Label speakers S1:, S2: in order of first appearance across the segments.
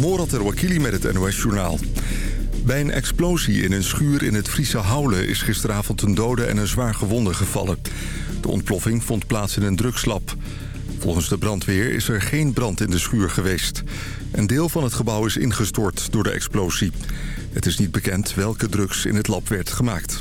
S1: Morat Wakili met het NOS-journaal. Bij een explosie in een schuur in het Friese Houlen... is gisteravond een dode en een zwaar gewonde gevallen. De ontploffing vond plaats in een drugslab. Volgens de brandweer is er geen brand in de schuur geweest. Een deel van het gebouw is ingestort door de explosie. Het is niet bekend welke drugs in het lab werd gemaakt.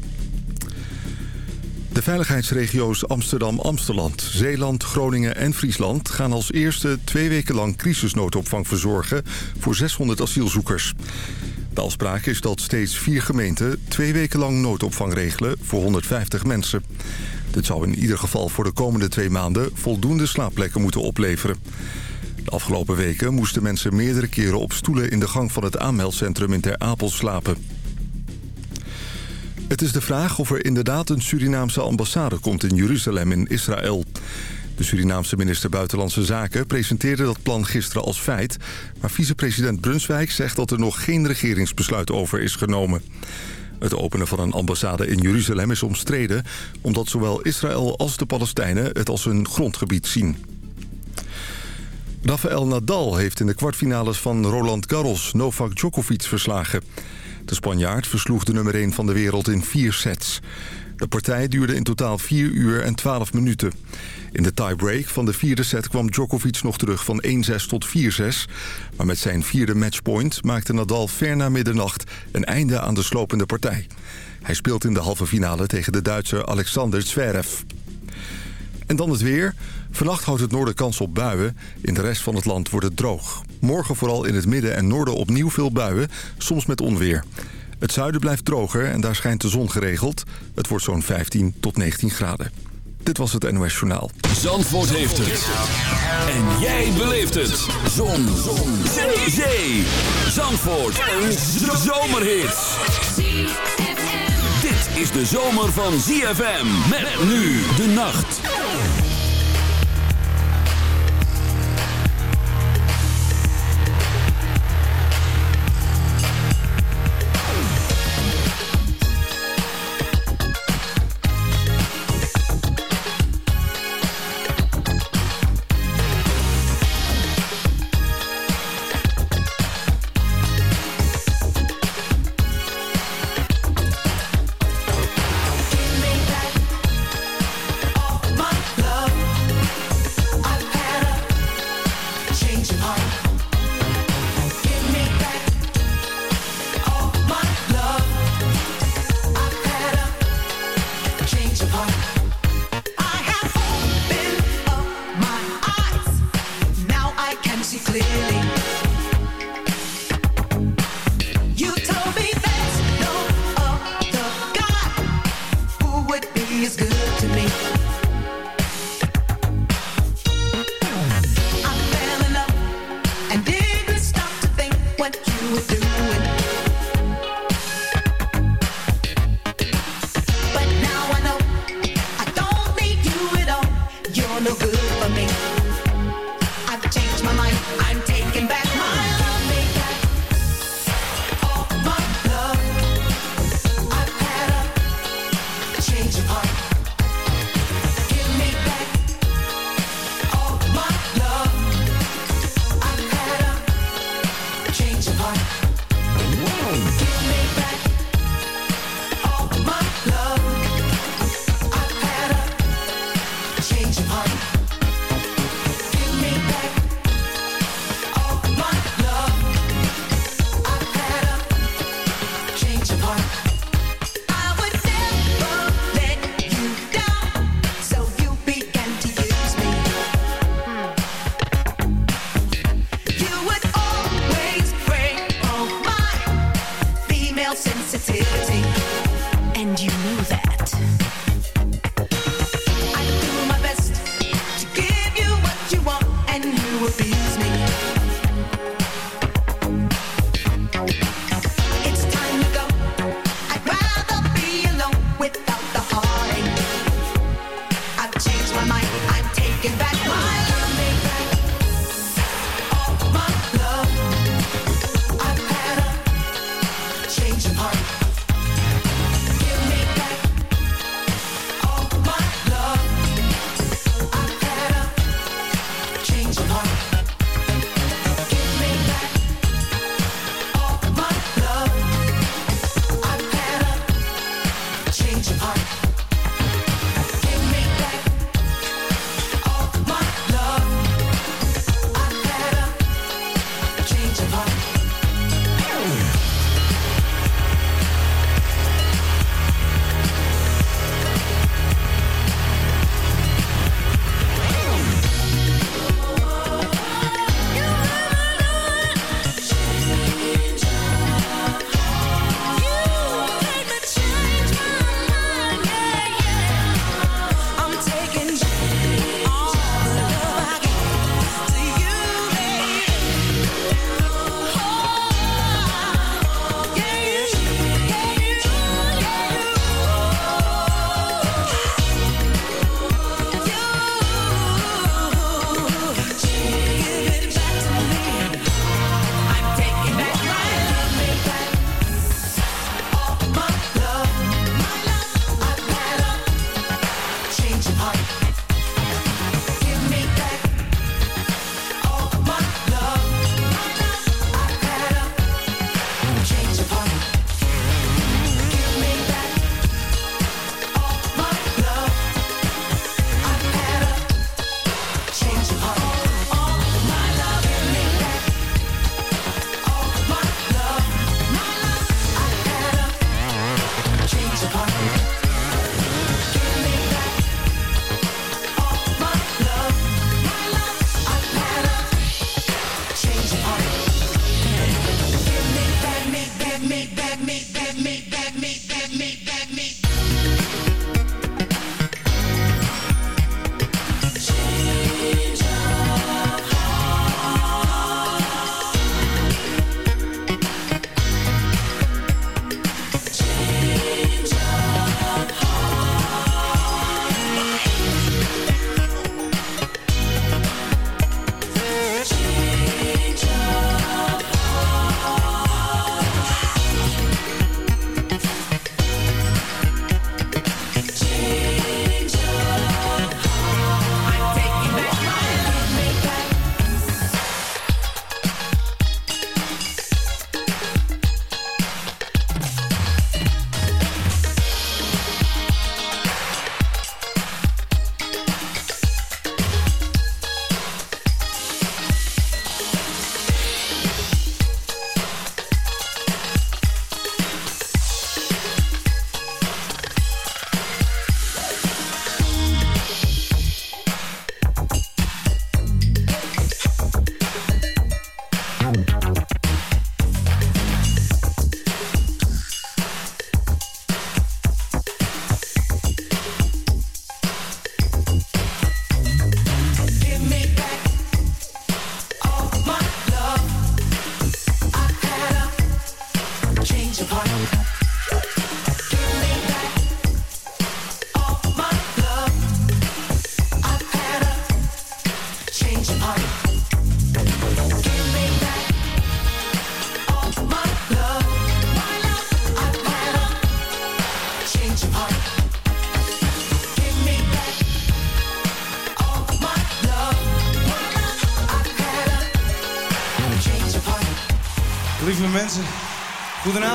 S1: De veiligheidsregio's Amsterdam-Amsteland, Zeeland, Groningen en Friesland... gaan als eerste twee weken lang crisisnoodopvang verzorgen voor 600 asielzoekers. De afspraak is dat steeds vier gemeenten twee weken lang noodopvang regelen voor 150 mensen. Dit zou in ieder geval voor de komende twee maanden voldoende slaapplekken moeten opleveren. De afgelopen weken moesten mensen meerdere keren op stoelen in de gang van het aanmeldcentrum in Ter Apel slapen. Het is de vraag of er inderdaad een Surinaamse ambassade komt in Jeruzalem in Israël. De Surinaamse minister Buitenlandse Zaken presenteerde dat plan gisteren als feit... maar vicepresident Brunswijk zegt dat er nog geen regeringsbesluit over is genomen. Het openen van een ambassade in Jeruzalem is omstreden... omdat zowel Israël als de Palestijnen het als hun grondgebied zien. Rafael Nadal heeft in de kwartfinales van Roland Garros Novak Djokovic verslagen. De Spanjaard versloeg de nummer 1 van de wereld in vier sets. De partij duurde in totaal 4 uur en 12 minuten. In de tiebreak van de vierde set kwam Djokovic nog terug van 1-6 tot 4-6. Maar met zijn vierde matchpoint maakte Nadal ver na middernacht een einde aan de slopende partij. Hij speelt in de halve finale tegen de Duitser Alexander Zverev. En dan het weer. Vannacht houdt het noorden kans op buien. In de rest van het land wordt het droog. Morgen vooral in het midden en noorden opnieuw veel buien, soms met onweer. Het zuiden blijft droger en daar schijnt de zon geregeld. Het wordt zo'n 15 tot 19 graden. Dit was het NOS Journaal.
S2: Zandvoort heeft het. En jij beleeft het. Zon. zon. Zee. Zee. Zandvoort. Een zomerhit. Dit is de zomer van ZFM. Met nu de nacht.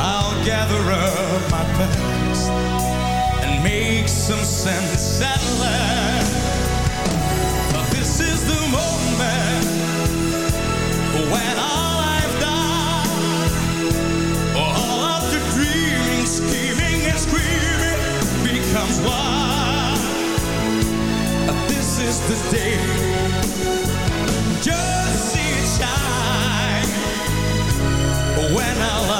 S3: I'll gather up my past and make some sense at last. But This is the moment when all I've done, all of the dreaming, scheming, and screaming becomes one. This is the day. Just see it shine when I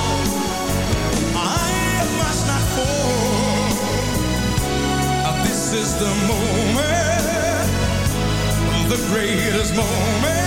S3: Greatest moment.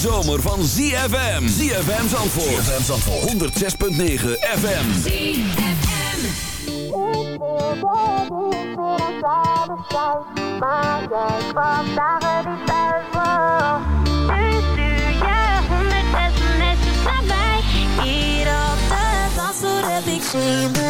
S4: Zomer van ZFM. ZFM Zandvoort. ZFM Zandvoort. 106.9 FM.
S5: Maar jij kwam dagen niet. Nu stuur je. Hier de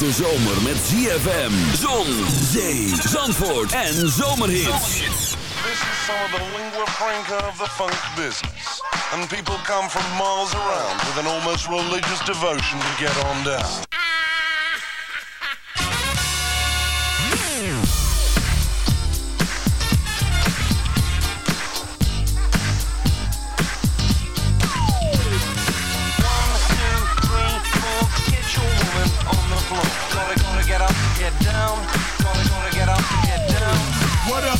S2: hete zomer met ZFM, zon, zee, zandvoort en zomerhits.
S6: Oh, this is some of the lingua franca of the funk business. And people come from miles around with an almost religious devotion to get on down.
S7: What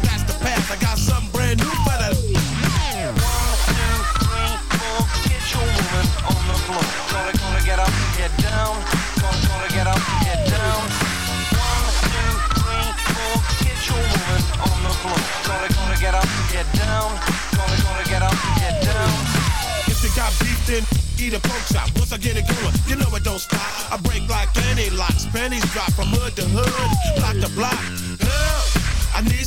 S7: that's the path. I got something brand new for the.
S6: Movin' on the floor. Kitchy movin' on the floor. It gonna get up, get down, they gonna get up, get down.
S7: If you got eat a chop. Once I get it going, you know it don't stop. I break like any locks. Drop from hood to hood, block to block.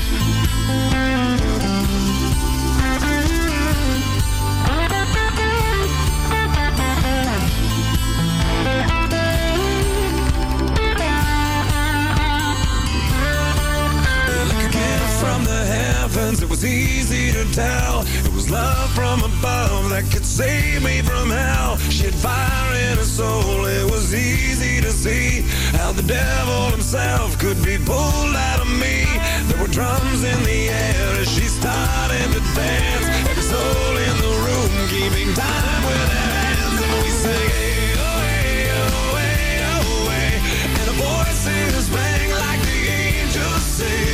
S8: From the heavens, it was easy to tell. It was love from above that could save me from hell. She had fire in her soul, it was easy to see how the devil himself could be pulled out of me. There were drums in the air as she started to dance. Every soul in the room keeping time with their hands, and we sang, hey, oh, hey, oh, oh. And the voices rang like the angels sing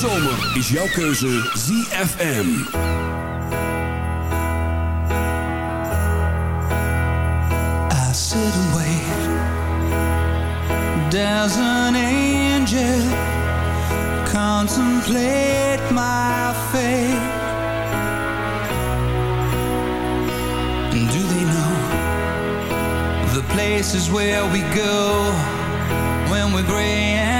S2: zomer is jouw keuze ZFM.
S3: I sit and wait. There's an angel. Contemplate my fate. Do they know the places where we go when we're gray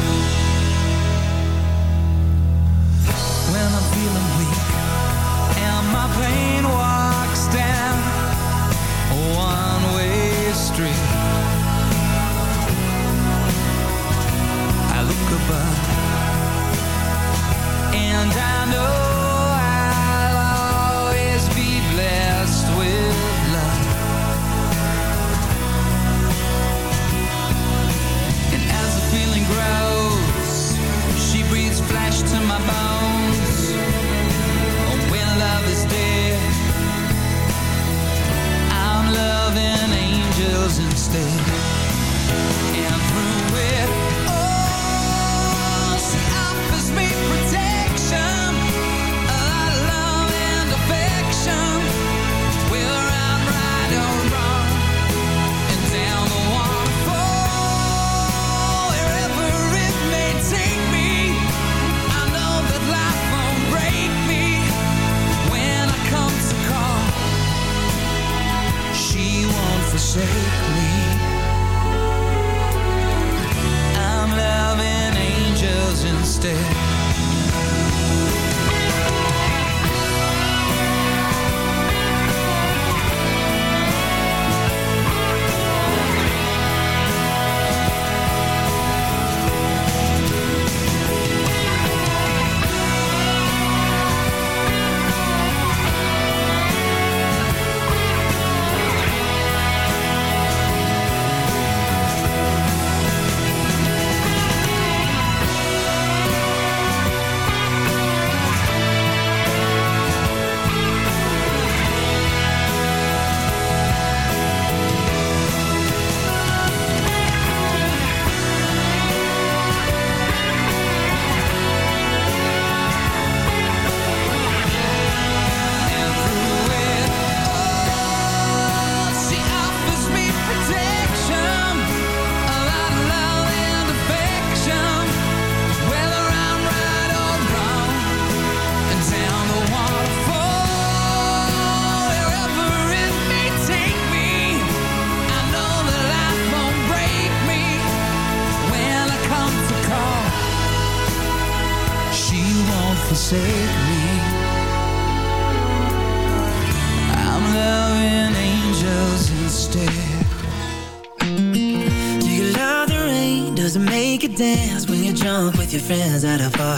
S9: With your friends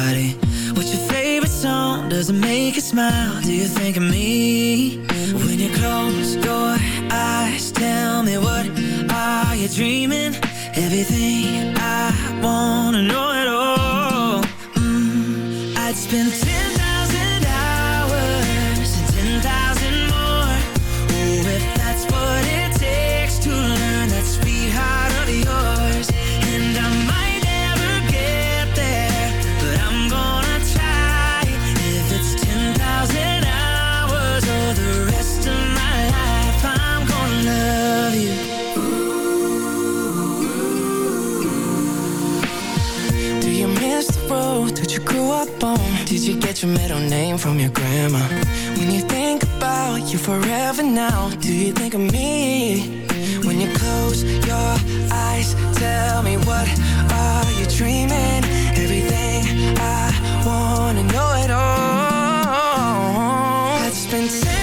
S9: all.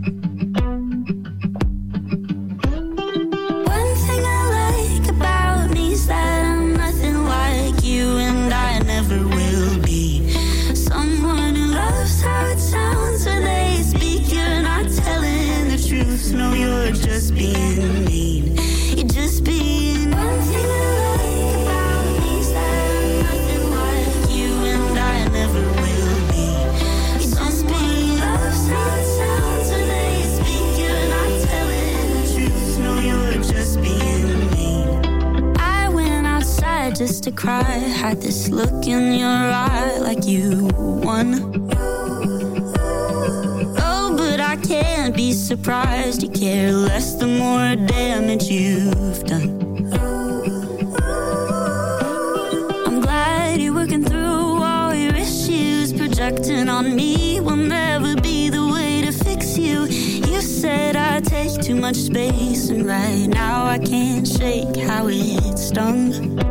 S5: The truth. No, you're just being mean. You're just being. One thing I like about me is that nothing like you, and I never will be. You're just being. Loves how it sounds when they speak. You're not telling the truth. No, you're just being mean. I went outside just to cry. Had this look in your eye like you won. Surprised. You care less the more damage you've done. I'm glad you're working through all your issues. Projecting on me will never be the way to fix you. You said I take too much space, and right now I can't shake how it stung.